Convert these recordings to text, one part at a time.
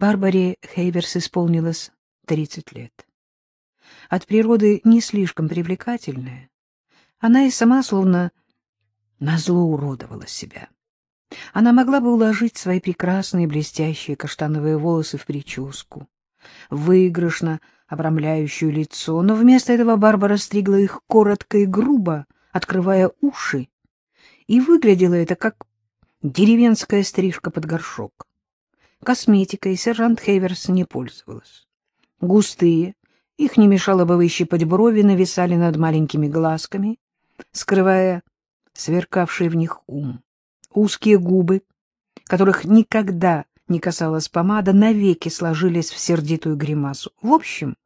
Барбаре Хейверс исполнилось 30 лет. От природы не слишком привлекательная, она и сама словно назло уродовала себя. Она могла бы уложить свои прекрасные блестящие каштановые волосы в прическу, выигрышно обрамляющую лицо, но вместо этого Барбара стригла их коротко и грубо, открывая уши, и выглядело это как деревенская стрижка под горшок. Косметикой сержант Хейверс не пользовалась. Густые, их не мешало бы выщипать брови, нависали над маленькими глазками, скрывая сверкавший в них ум. Узкие губы, которых никогда не касалась помада, навеки сложились в сердитую гримасу. В общем,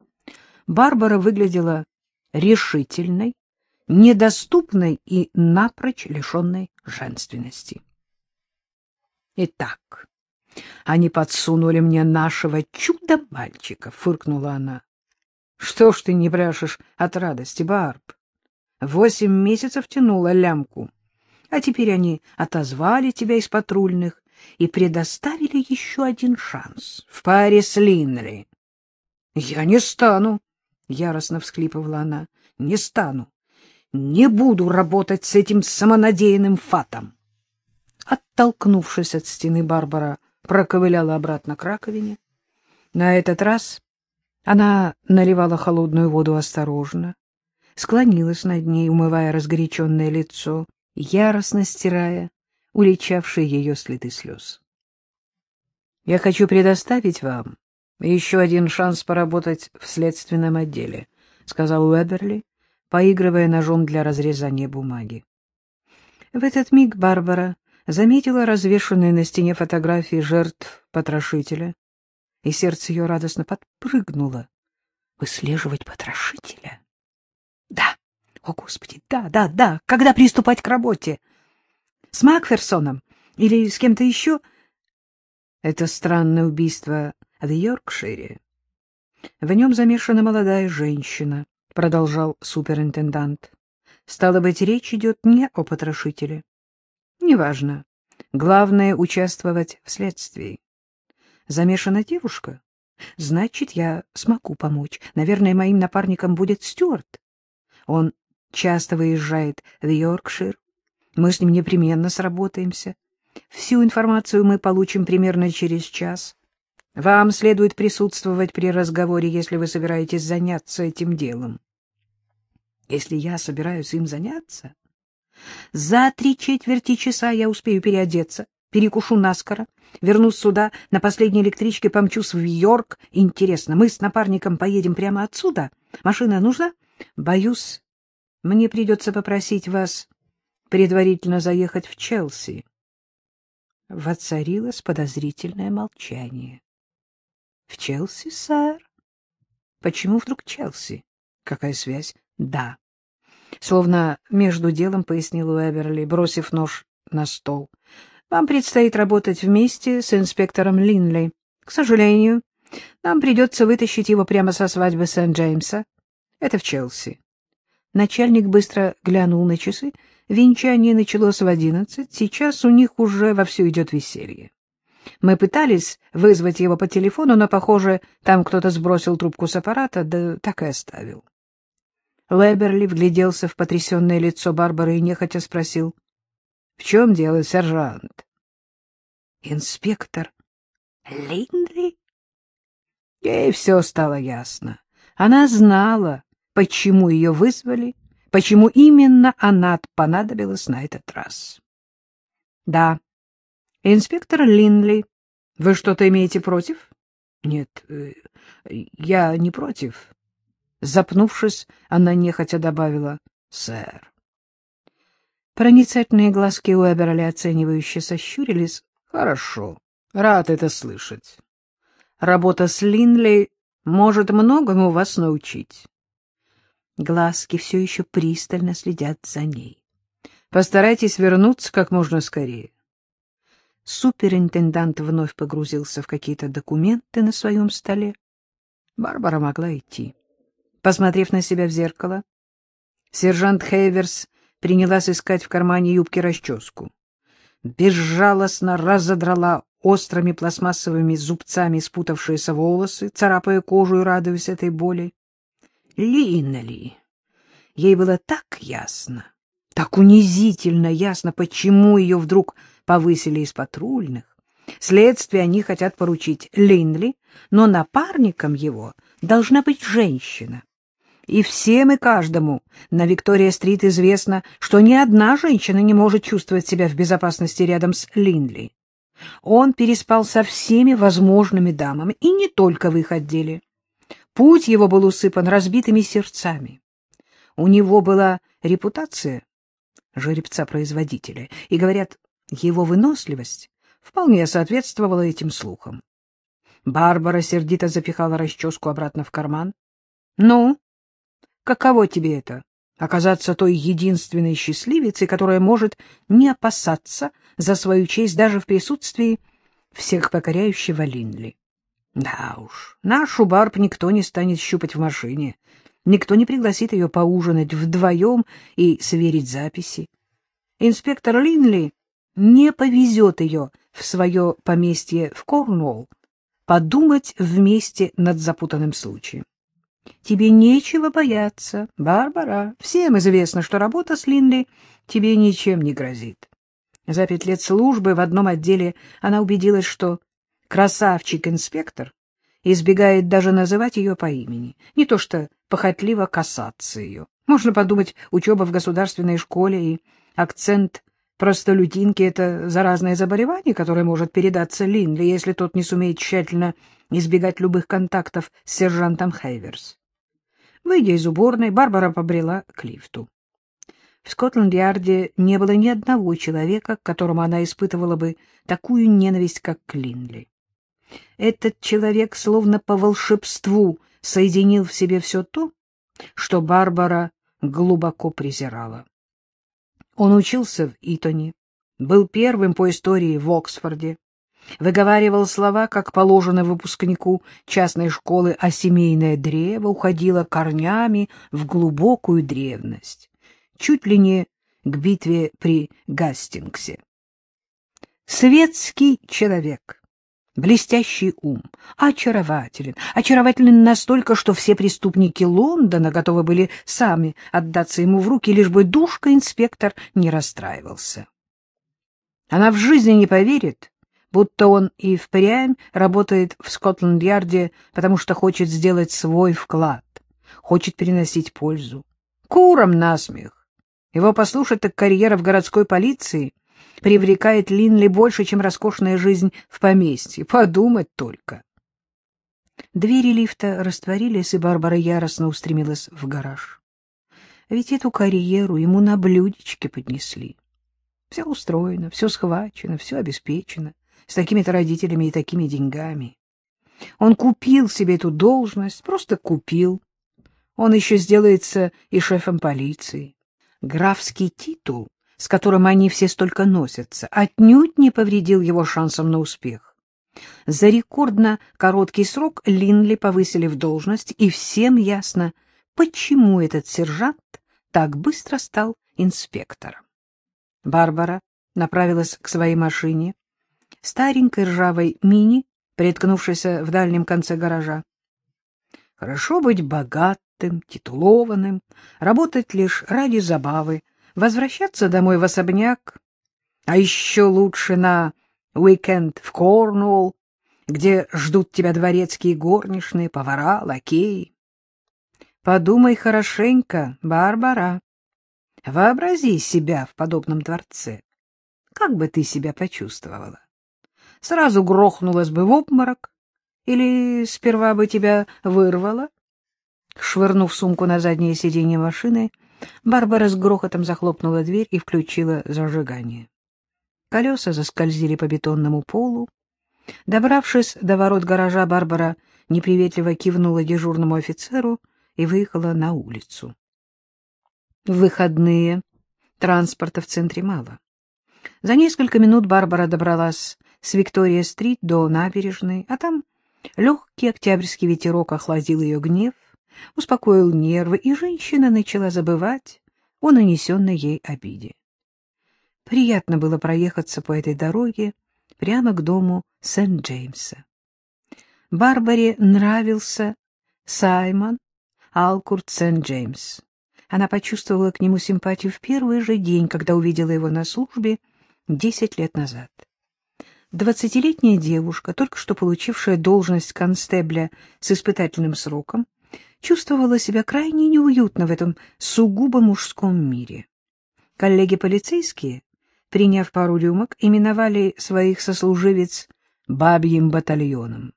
Барбара выглядела решительной, недоступной и напрочь лишенной женственности. Итак, они подсунули мне нашего чудо-мальчика, — фыркнула она. — Что ж ты не пряшешь от радости, Барб? Восемь месяцев тянула лямку, а теперь они отозвали тебя из патрульных и предоставили еще один шанс в паре с Линли. — Я не стану, — яростно всхлипывала она, — не стану. Не буду работать с этим самонадеянным фатом. Оттолкнувшись от стены, Барбара проковыляла обратно к раковине. На этот раз она наливала холодную воду осторожно, склонилась над ней, умывая разгоряченное лицо, яростно стирая уличавшие ее следы слез. — Я хочу предоставить вам еще один шанс поработать в следственном отделе, — сказал Уэберли, поигрывая ножом для разрезания бумаги. В этот миг Барбара заметила развешанные на стене фотографии жертв потрошителя, и сердце ее радостно подпрыгнуло. Выслеживать потрошителя? Да, о, Господи, да, да, да, когда приступать к работе? С Макферсоном или с кем-то еще? Это странное убийство в Йоркшире. В нем замешана молодая женщина, продолжал суперинтендант. Стало быть, речь идет не о потрошителе. Неважно. Главное — участвовать в следствии. Замешана девушка? Значит, я смогу помочь. Наверное, моим напарником будет Стюарт. Он часто выезжает в Йоркшир. Мы с ним непременно сработаемся. Всю информацию мы получим примерно через час. Вам следует присутствовать при разговоре, если вы собираетесь заняться этим делом. Если я собираюсь им заняться, за три четверти часа я успею переодеться, перекушу наскоро, вернусь сюда, на последней электричке помчусь в Йорк. Интересно, мы с напарником поедем прямо отсюда? Машина нужна? Боюсь, мне придется попросить вас предварительно заехать в Челси. Воцарилось подозрительное молчание. — В Челси, сэр? — Почему вдруг Челси? Какая связь? — Да. Словно между делом пояснил Уэверли, бросив нож на стол. Вам предстоит работать вместе с инспектором Линли. К сожалению, нам придется вытащить его прямо со свадьбы Сент-Джеймса. Это в Челси. Начальник быстро глянул на часы. Венчание началось в одиннадцать. Сейчас у них уже вовсю идет веселье. Мы пытались вызвать его по телефону, но, похоже, там кто-то сбросил трубку с аппарата, да так и оставил. Леберли вгляделся в потрясенное лицо Барбары и нехотя спросил. — В чем дело, сержант? — Инспектор Линдли? Ей все стало ясно. Она знала, почему ее вызвали, почему именно она понадобилась на этот раз. — Да, инспектор Линли, вы что-то имеете против? — Нет, э, я не против. Запнувшись, она нехотя добавила «Сэр». Проницательные глазки Уэберли оценивающе сощурились. «Хорошо, рад это слышать. Работа с Линли может многому вас научить». Глазки все еще пристально следят за ней. Постарайтесь вернуться как можно скорее. Суперинтендант вновь погрузился в какие-то документы на своем столе. Барбара могла идти. Посмотрев на себя в зеркало, сержант Хейверс принялась искать в кармане юбки расческу. Безжалостно разодрала острыми пластмассовыми зубцами спутавшиеся волосы, царапая кожу и радуясь этой боли. Линли. Ей было так ясно, так унизительно ясно, почему ее вдруг повысили из патрульных. Следствие они хотят поручить Линли, но напарником его должна быть женщина. И всем и каждому на Виктория-стрит известно, что ни одна женщина не может чувствовать себя в безопасности рядом с Линли. Он переспал со всеми возможными дамами, и не только в их отделе. Путь его был усыпан разбитыми сердцами. У него была репутация жеребца-производителя, и, говорят, его выносливость вполне соответствовала этим слухам. Барбара сердито запихала расческу обратно в карман. — Ну, каково тебе это? Оказаться той единственной счастливицей, которая может не опасаться за свою честь даже в присутствии всех покоряющего Линли. Да уж, нашу Барб никто не станет щупать в машине, никто не пригласит ее поужинать вдвоем и сверить записи. Инспектор Линли не повезет ее в свое поместье в Корнуолл подумать вместе над запутанным случаем. Тебе нечего бояться, Барбара. Всем известно, что работа с Линли тебе ничем не грозит. За пять лет службы в одном отделе она убедилась, что красавчик-инспектор избегает даже называть ее по имени, не то что похотливо касаться ее. Можно подумать, учеба в государственной школе и акцент простолюдинки — это заразное заболевание, которое может передаться Линли, если тот не сумеет тщательно избегать любых контактов с сержантом Хейверс. Выйдя из уборной, Барбара побрела к лифту. В Скотланд-Ярде не было ни одного человека, к которому она испытывала бы такую ненависть, как Клинли. Этот человек словно по волшебству соединил в себе все то, что Барбара глубоко презирала. Он учился в Итоне, был первым по истории в Оксфорде, выговаривал слова, как положено выпускнику частной школы, а семейное древо уходило корнями в глубокую древность, чуть ли не к битве при Гастингсе. Светский человек, блестящий ум, очарователен, очарователен настолько, что все преступники Лондона готовы были сами отдаться ему в руки, лишь бы душка-инспектор не расстраивался. Она в жизни не поверит, будто он и впрямь работает в Скотланд-Ярде, потому что хочет сделать свой вклад, хочет приносить пользу. Курам насмех. Его послушать, так карьера в городской полиции привлекает Линли больше, чем роскошная жизнь в поместье. Подумать только. Двери лифта растворились, и Барбара яростно устремилась в гараж. Ведь эту карьеру ему на блюдечке поднесли. Все устроено, все схвачено, все обеспечено с такими-то родителями и такими деньгами. Он купил себе эту должность, просто купил. Он еще сделается и шефом полиции. Графский титул, с которым они все столько носятся, отнюдь не повредил его шансам на успех. За рекордно короткий срок Линли повысили в должность, и всем ясно, почему этот сержант так быстро стал инспектором. Барбара направилась к своей машине, старенькой ржавой мини, приткнувшейся в дальнем конце гаража. Хорошо быть богатым, титулованным, работать лишь ради забавы, возвращаться домой в особняк, а еще лучше на уикенд в Корнуолл, где ждут тебя дворецкие горничные, повара, лакеи. Подумай хорошенько, Барбара. Вообрази себя в подобном дворце. Как бы ты себя почувствовала? сразу грохнулась бы в обморок? Или сперва бы тебя вырвало? Швырнув сумку на заднее сиденье машины, Барбара с грохотом захлопнула дверь и включила зажигание. Колеса заскользили по бетонному полу. Добравшись до ворот гаража, Барбара неприветливо кивнула дежурному офицеру и выехала на улицу. В выходные транспорта в центре мало. За несколько минут Барбара добралась с Виктория-стрит до набережной, а там легкий октябрьский ветерок охладил ее гнев, успокоил нервы, и женщина начала забывать о нанесенной ей обиде. Приятно было проехаться по этой дороге прямо к дому Сент-Джеймса. Барбаре нравился Саймон Алкурт Сент-Джеймс. Она почувствовала к нему симпатию в первый же день, когда увидела его на службе десять лет назад. Двадцатилетняя девушка, только что получившая должность констебля с испытательным сроком, чувствовала себя крайне неуютно в этом сугубо мужском мире. Коллеги полицейские, приняв пару рюмок, именовали своих сослуживец «бабьим батальоном».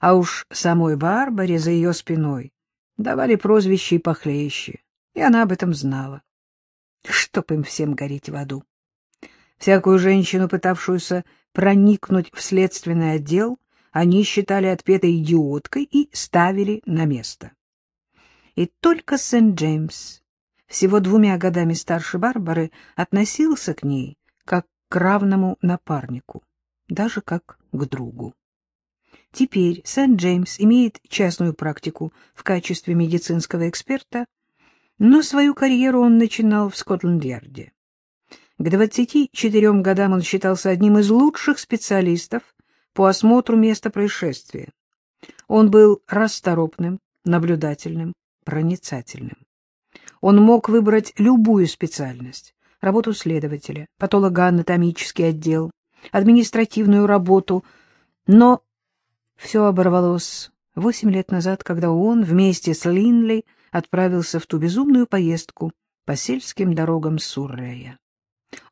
А уж самой Барбаре за ее спиной давали прозвище и похлеще, и она об этом знала. Чтоб им всем гореть в аду. Всякую женщину, пытавшуюся проникнуть в следственный отдел, они считали отпетой идиоткой и ставили на место. И только Сент-Джеймс, всего двумя годами старше Барбары, относился к ней как к равному напарнику, даже как к другу. Теперь Сент-Джеймс имеет частную практику в качестве медицинского эксперта, но свою карьеру он начинал в Скотланд-Ярде. К 24 годам он считался одним из лучших специалистов по осмотру места происшествия. Он был расторопным, наблюдательным, проницательным. Он мог выбрать любую специальность — работу следователя, патологоанатомический отдел, административную работу, но все оборвалось восемь лет назад, когда он вместе с Линли отправился в ту безумную поездку по сельским дорогам Суррея.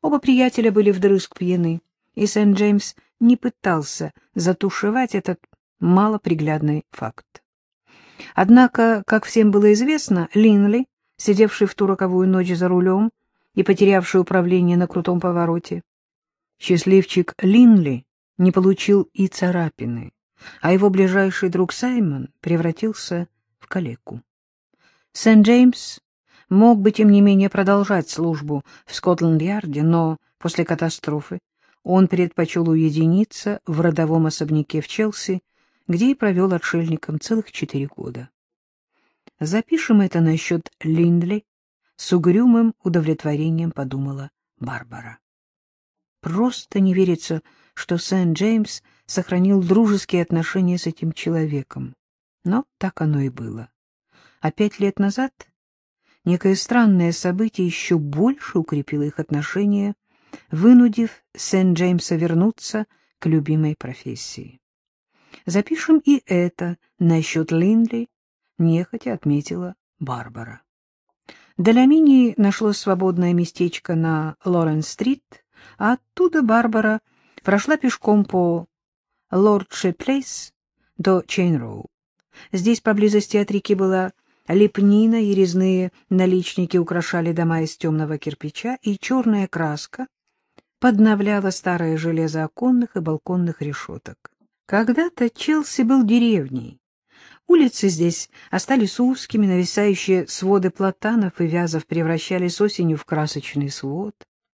Оба приятеля были вдрызг пьяны, и Сент-Джеймс не пытался затушевать этот малоприглядный факт. Однако, как всем было известно, Линли, сидевший в ту роковую ночь за рулем и потерявший управление на крутом повороте, счастливчик Линли не получил и царапины, а его ближайший друг Саймон превратился в калеку. Сент-Джеймс мог бы, тем не менее, продолжать службу в Скотланд-Ярде, но после катастрофы он предпочел уединиться в родовом особняке в Челси, где и провел отшельником целых четыре года. Запишем это насчет Линдли, с угрюмым удовлетворением подумала Барбара. Просто не верится, что Сент-Джеймс сохранил дружеские отношения с этим человеком. Но так оно и было. А пять лет назад некое странное событие еще больше укрепило их отношения, вынудив Сент-Джеймса вернуться к любимой профессии. Запишем и это насчет Линли, нехотя отметила Барбара. Для Мини нашлось свободное местечко на Лорен-стрит, а оттуда Барбара прошла пешком по Лордшип-плейс до Чейн-роу. Здесь поблизости от реки была лепнина и резные наличники украшали дома из темного кирпича, и черная краска подновляла старое железо оконных и балконных решеток. Когда-то Челси был деревней. Улицы здесь остались узкими, нависающие своды платанов и вязов превращались осенью в красочный свод —